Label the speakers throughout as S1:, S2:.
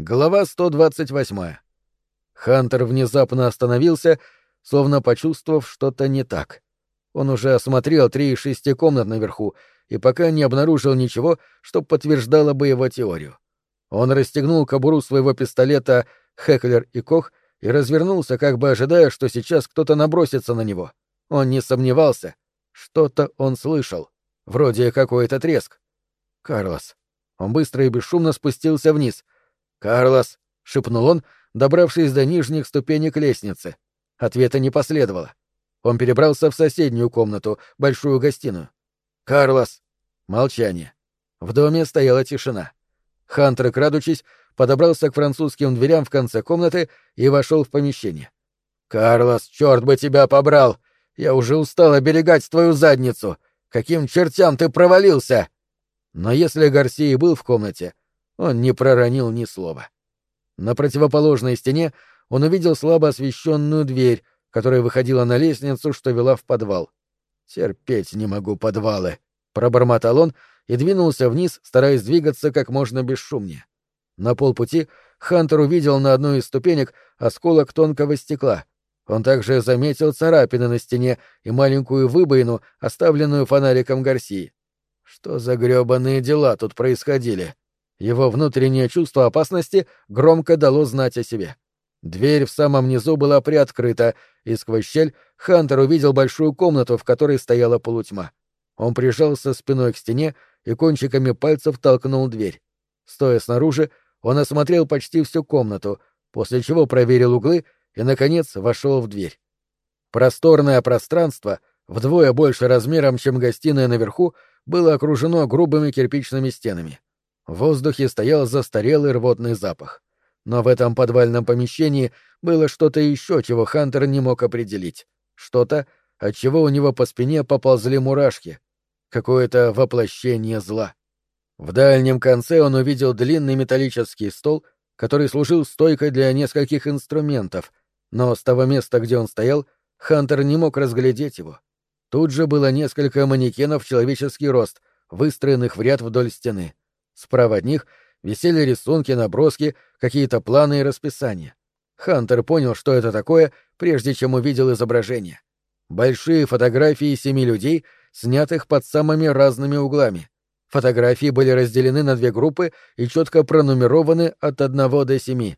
S1: Глава 128. Хантер внезапно остановился, словно почувствовав что-то не так. Он уже осмотрел три из шести комнат наверху и пока не обнаружил ничего, что подтверждало бы его теорию. Он расстегнул кобуру своего пистолета «Хеклер и Кох» и развернулся, как бы ожидая, что сейчас кто-то набросится на него. Он не сомневался. Что-то он слышал. Вроде какой-то треск. Карлос. Он быстро и бесшумно спустился вниз. «Карлос!» — шепнул он, добравшись до нижних ступенек лестницы. Ответа не последовало. Он перебрался в соседнюю комнату, большую гостиную. «Карлос!» Молчание. В доме стояла тишина. Хантер, крадучись, подобрался к французским дверям в конце комнаты и вошел в помещение. «Карлос, черт бы тебя побрал! Я уже устал оберегать твою задницу! Каким чертям ты провалился!» Но если Гарсия был в комнате, он не проронил ни слова. На противоположной стене он увидел слабо освещенную дверь, которая выходила на лестницу, что вела в подвал. «Терпеть не могу подвалы», — пробормотал он и двинулся вниз, стараясь двигаться как можно бесшумнее. На полпути Хантер увидел на одной из ступенек осколок тонкого стекла. Он также заметил царапины на стене и маленькую выбоину, оставленную фонариком Гарсии. Что за грёбаные дела тут происходили? Его внутреннее чувство опасности громко дало знать о себе. Дверь в самом низу была приоткрыта, и сквозь щель Хантер увидел большую комнату, в которой стояла полутьма. Он прижался спиной к стене и кончиками пальцев толкнул дверь. Стоя снаружи, он осмотрел почти всю комнату, после чего проверил углы и, наконец, вошел в дверь. Просторное пространство, вдвое больше размером, чем гостиная наверху, было окружено грубыми кирпичными стенами. В воздухе стоял застарелый рвотный запах. Но в этом подвальном помещении было что-то еще, чего Хантер не мог определить. Что-то, от чего у него по спине поползли мурашки. Какое-то воплощение зла. В дальнем конце он увидел длинный металлический стол, который служил стойкой для нескольких инструментов, но с того места, где он стоял, Хантер не мог разглядеть его. Тут же было несколько манекенов в человеческий рост, выстроенных в ряд вдоль стены. Справа от них висели рисунки, наброски, какие-то планы и расписания. Хантер понял, что это такое, прежде чем увидел изображение. Большие фотографии семи людей, снятых под самыми разными углами. Фотографии были разделены на две группы и четко пронумерованы от одного до семи.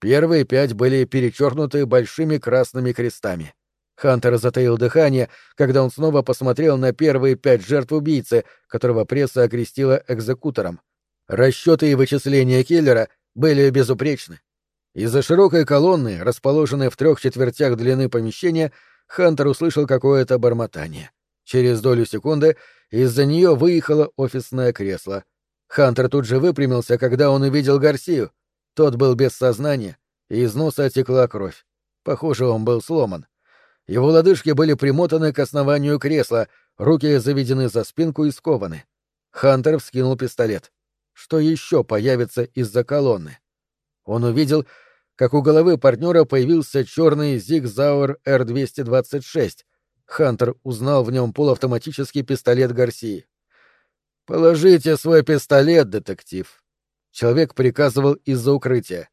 S1: Первые пять были перечеркнуты большими красными крестами. Хантер затаил дыхание, когда он снова посмотрел на первые пять жертв убийцы, которого пресса окрестила экзекутором. Расчеты и вычисления киллера были безупречны. Из-за широкой колонны, расположенной в трех четвертях длины помещения, Хантер услышал какое-то бормотание. Через долю секунды из-за нее выехало офисное кресло. Хантер тут же выпрямился, когда он увидел Гарсию. Тот был без сознания, и из носа текла кровь. Похоже, он был сломан. Его лодыжки были примотаны к основанию кресла, руки заведены за спинку и скованы. Хантер вскинул пистолет. Что еще появится из-за колонны? Он увидел, как у головы партнера появился черный Зигзауэр Р-226. Хантер узнал в нем полуавтоматический пистолет Гарсии. «Положите свой пистолет, детектив!» Человек приказывал из-за укрытия.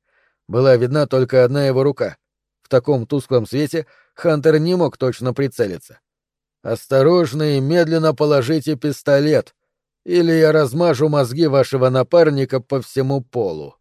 S1: Была видна только одна его рука. В таком тусклом свете — Хантер не мог точно прицелиться. «Осторожно и медленно положите пистолет, или я размажу мозги вашего напарника по всему полу».